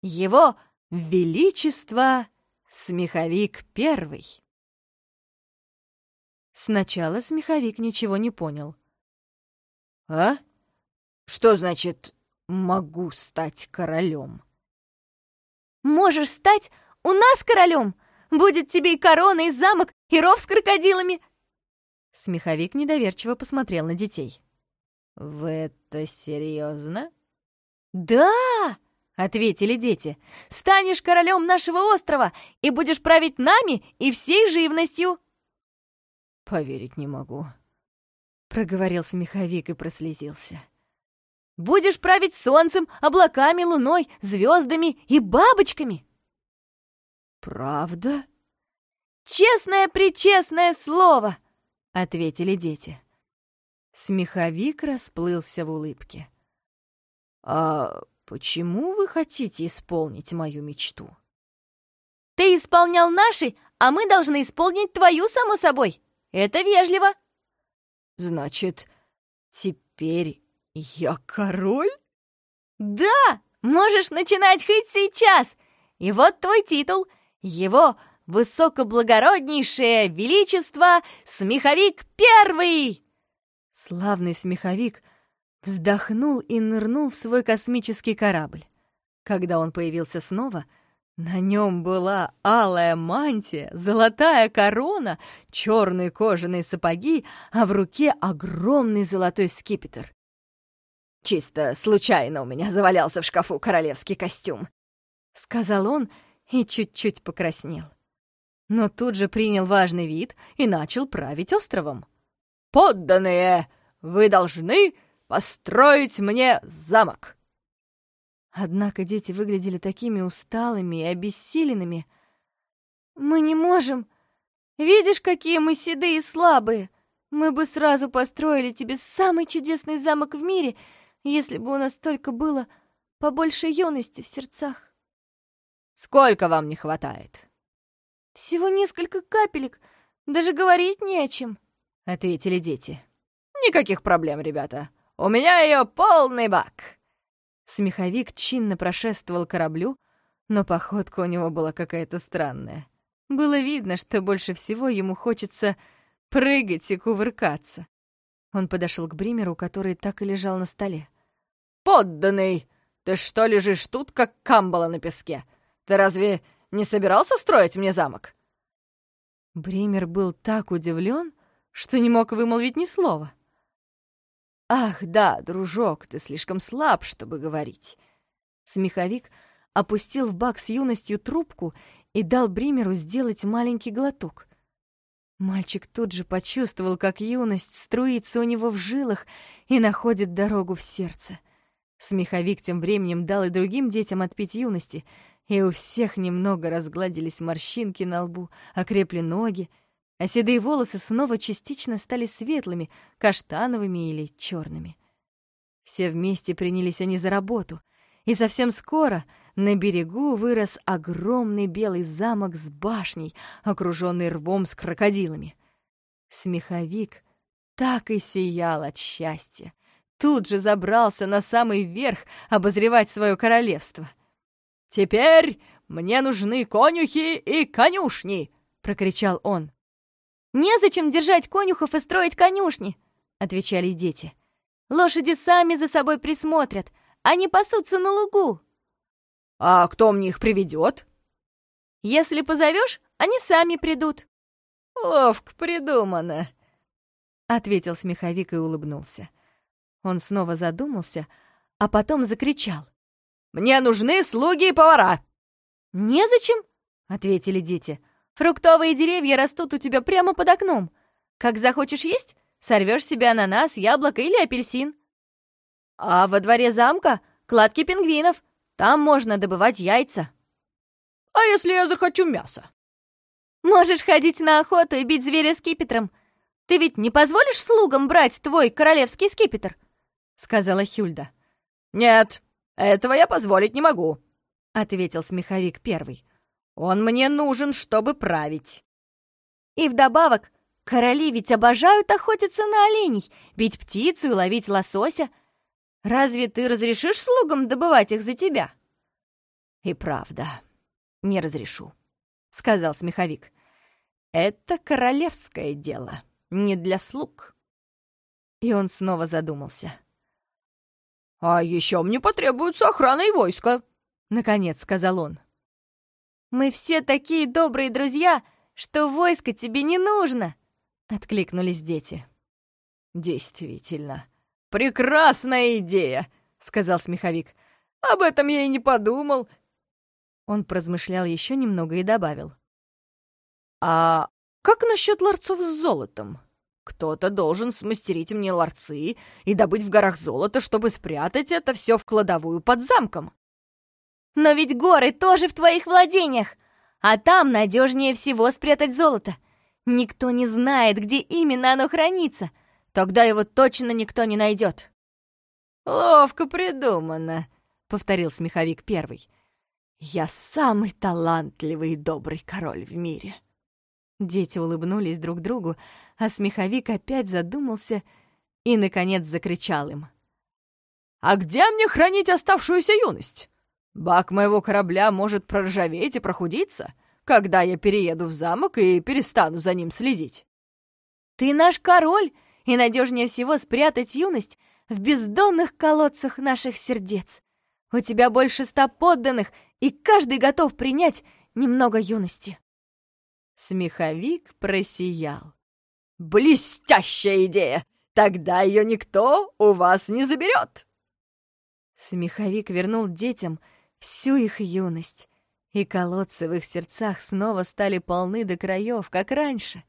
Его Величество Смеховик Первый. Сначала Смеховик ничего не понял. «А? Что значит «могу стать королем»?» «Можешь стать у нас королем! Будет тебе и корона, и замок, и ров с крокодилами!» Смеховик недоверчиво посмотрел на детей. «Вы это серьезно?» «Да!» — ответили дети. «Станешь королем нашего острова и будешь править нами и всей живностью!» «Поверить не могу», — проговорил смеховик и прослезился. «Будешь править солнцем, облаками, луной, звездами и бабочками!» «Правда?» «Честное-пречестное слово!» — ответили дети. Смеховик расплылся в улыбке. «А почему вы хотите исполнить мою мечту?» «Ты исполнял наши, а мы должны исполнить твою, само собой!» Это вежливо. Значит, теперь я король? Да, можешь начинать хоть сейчас. И вот твой титул. Его высокоблагороднейшее величество Смеховик Первый. Славный Смеховик вздохнул и нырнул в свой космический корабль. Когда он появился снова — на нем была алая мантия, золотая корона, черные кожаные сапоги, а в руке огромный золотой скипетр. «Чисто случайно у меня завалялся в шкафу королевский костюм», — сказал он и чуть-чуть покраснел. Но тут же принял важный вид и начал править островом. «Подданные, вы должны построить мне замок!» Однако дети выглядели такими усталыми и обессиленными. «Мы не можем. Видишь, какие мы седые и слабые. Мы бы сразу построили тебе самый чудесный замок в мире, если бы у нас только было побольше юности в сердцах». «Сколько вам не хватает?» «Всего несколько капелек. Даже говорить не о чем», — ответили дети. «Никаких проблем, ребята. У меня ее полный бак». Смеховик чинно прошествовал кораблю, но походка у него была какая-то странная. Было видно, что больше всего ему хочется прыгать и кувыркаться. Он подошел к Бримеру, который так и лежал на столе. «Подданный! Ты что лежишь тут, как камбала на песке? Ты разве не собирался строить мне замок?» Бример был так удивлен, что не мог вымолвить ни слова. «Ах, да, дружок, ты слишком слаб, чтобы говорить». Смеховик опустил в бак с юностью трубку и дал Бримеру сделать маленький глоток. Мальчик тут же почувствовал, как юность струится у него в жилах и находит дорогу в сердце. Смеховик тем временем дал и другим детям отпить юности, и у всех немного разгладились морщинки на лбу, окрепли ноги, а седые волосы снова частично стали светлыми, каштановыми или черными. Все вместе принялись они за работу, и совсем скоро на берегу вырос огромный белый замок с башней, окруженный рвом с крокодилами. Смеховик так и сиял от счастья. Тут же забрался на самый верх обозревать свое королевство. «Теперь мне нужны конюхи и конюшни!» — прокричал он. «Незачем держать конюхов и строить конюшни», — отвечали дети. «Лошади сами за собой присмотрят, они пасутся на лугу». «А кто мне их приведет?» «Если позовешь, они сами придут». «Ловко придумано», — ответил смеховик и улыбнулся. Он снова задумался, а потом закричал. «Мне нужны слуги и повара!» «Незачем», — ответили дети. Фруктовые деревья растут у тебя прямо под окном. Как захочешь есть, сорвешь себе ананас, яблоко или апельсин. А во дворе замка кладки пингвинов. Там можно добывать яйца. А если я захочу мяса? Можешь ходить на охоту и бить зверя скипетром. Ты ведь не позволишь слугам брать твой королевский скипетр? Сказала Хюльда. Нет, этого я позволить не могу, ответил смеховик первый. Он мне нужен, чтобы править. И вдобавок, короли ведь обожают охотиться на оленей, бить птицу и ловить лосося. Разве ты разрешишь слугам добывать их за тебя? «И правда, не разрешу», — сказал смеховик. «Это королевское дело, не для слуг». И он снова задумался. «А еще мне потребуется охрана и войско», — наконец сказал он. «Мы все такие добрые друзья, что войско тебе не нужно!» — откликнулись дети. «Действительно, прекрасная идея!» — сказал смеховик. «Об этом я и не подумал!» Он поразмышлял еще немного и добавил. «А как насчет ларцов с золотом? Кто-то должен смастерить мне ларцы и добыть в горах золото, чтобы спрятать это все в кладовую под замком». Но ведь горы тоже в твоих владениях, а там надежнее всего спрятать золото. Никто не знает, где именно оно хранится. Тогда его точно никто не найдет. «Ловко придумано», — повторил смеховик первый. «Я самый талантливый и добрый король в мире». Дети улыбнулись друг другу, а смеховик опять задумался и, наконец, закричал им. «А где мне хранить оставшуюся юность? Бак моего корабля может проржаветь и прохудиться, когда я перееду в замок и перестану за ним следить. Ты наш король, и надежнее всего спрятать юность в бездонных колодцах наших сердец. У тебя больше ста подданных, и каждый готов принять немного юности. Смеховик просиял. «Блестящая идея! Тогда ее никто у вас не заберет!» Смеховик вернул детям всю их юность, и колодцы в их сердцах снова стали полны до краев, как раньше.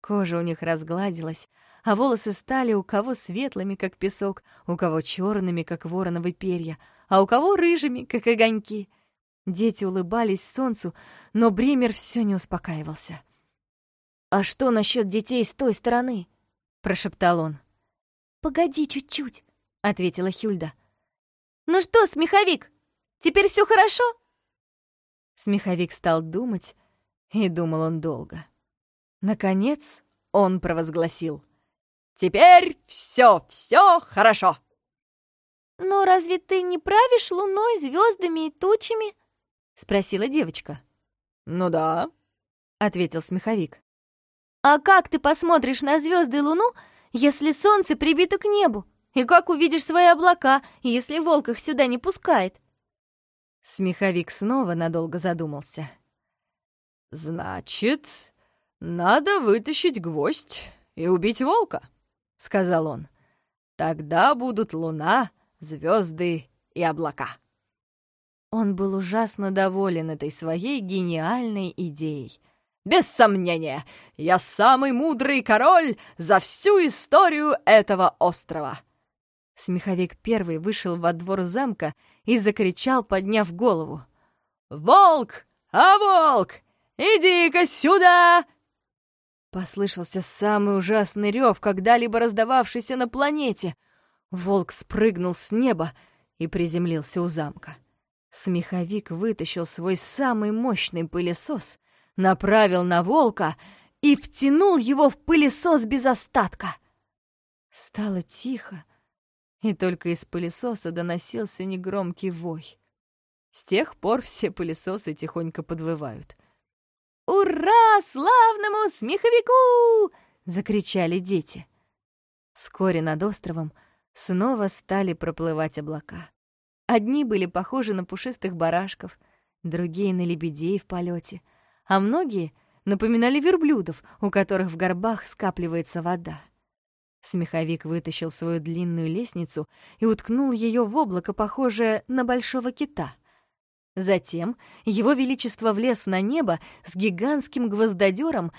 Кожа у них разгладилась, а волосы стали у кого светлыми, как песок, у кого черными, как вороновы перья, а у кого рыжими, как огоньки. Дети улыбались солнцу, но Бример все не успокаивался. «А что насчет детей с той стороны?» — прошептал он. «Погоди чуть-чуть», — ответила Хюльда. «Ну что, смеховик, Теперь все хорошо?» Смеховик стал думать, и думал он долго. Наконец он провозгласил. «Теперь все, все хорошо!» «Но разве ты не правишь луной, звездами и тучами?» — спросила девочка. «Ну да», — ответил смеховик. «А как ты посмотришь на звезды и луну, если солнце прибито к небу? И как увидишь свои облака, если волк их сюда не пускает?» Смеховик снова надолго задумался. «Значит, надо вытащить гвоздь и убить волка», — сказал он. «Тогда будут луна, звезды и облака». Он был ужасно доволен этой своей гениальной идеей. «Без сомнения, я самый мудрый король за всю историю этого острова!» Смеховик первый вышел во двор замка и закричал, подняв голову. «Волк! А волк! Иди-ка сюда!» Послышался самый ужасный рев, когда-либо раздававшийся на планете. Волк спрыгнул с неба и приземлился у замка. Смеховик вытащил свой самый мощный пылесос, направил на волка и втянул его в пылесос без остатка. Стало тихо, и только из пылесоса доносился негромкий вой. С тех пор все пылесосы тихонько подвывают. «Ура славному смеховику!» — закричали дети. Вскоре над островом снова стали проплывать облака. Одни были похожи на пушистых барашков, другие — на лебедей в полете, а многие напоминали верблюдов, у которых в горбах скапливается вода. Смеховик вытащил свою длинную лестницу и уткнул ее в облако, похожее на большого кита. Затем его величество влез на небо с гигантским гвоздодером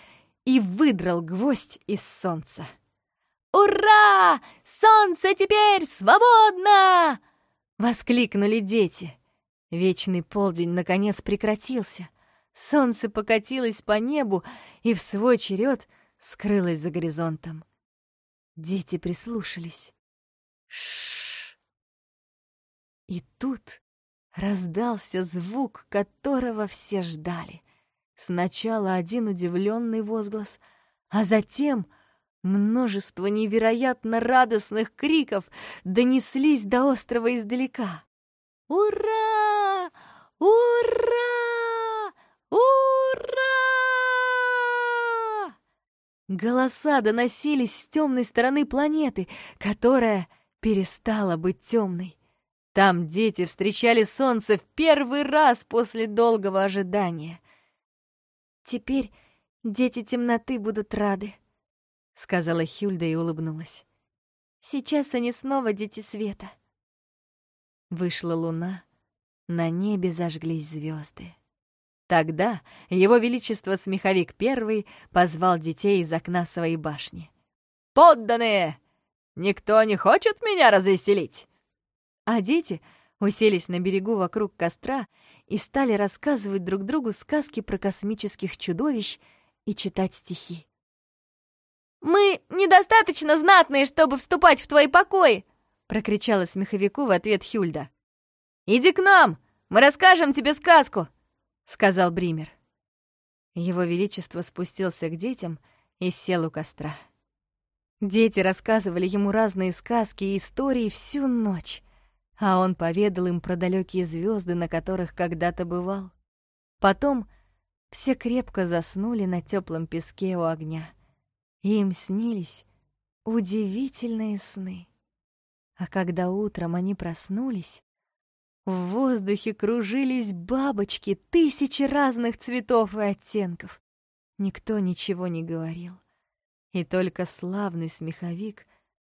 и выдрал гвоздь из солнца. «Ура! Солнце теперь свободно!» — воскликнули дети. Вечный полдень наконец прекратился. Солнце покатилось по небу и в свой черед скрылось за горизонтом. Дети прислушались. Шш. И тут раздался звук, которого все ждали. Сначала один удивленный возглас, а затем множество невероятно радостных криков донеслись до острова издалека. «Ура! Ура! Ура!» Голоса доносились с темной стороны планеты, которая перестала быть темной. Там дети встречали солнце в первый раз после долгого ожидания. «Теперь дети темноты будут рады», — сказала Хюльда и улыбнулась. «Сейчас они снова дети света». Вышла луна, на небе зажглись звезды. Тогда его величество Смеховик Первый позвал детей из окна своей башни. «Подданные! Никто не хочет меня развеселить?» А дети уселись на берегу вокруг костра и стали рассказывать друг другу сказки про космических чудовищ и читать стихи. «Мы недостаточно знатные, чтобы вступать в твои покои!» — прокричала смеховику в ответ Хюльда. «Иди к нам, мы расскажем тебе сказку!» Сказал Бример. Его Величество спустился к детям и сел у костра. Дети рассказывали ему разные сказки и истории всю ночь, а он поведал им про далекие звезды, на которых когда-то бывал. Потом все крепко заснули на теплом песке у огня, и им снились удивительные сны. А когда утром они проснулись, в воздухе кружились бабочки тысячи разных цветов и оттенков. Никто ничего не говорил. И только славный смеховик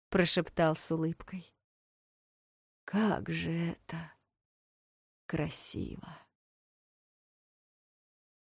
прошептал с улыбкой. «Как же это красиво!»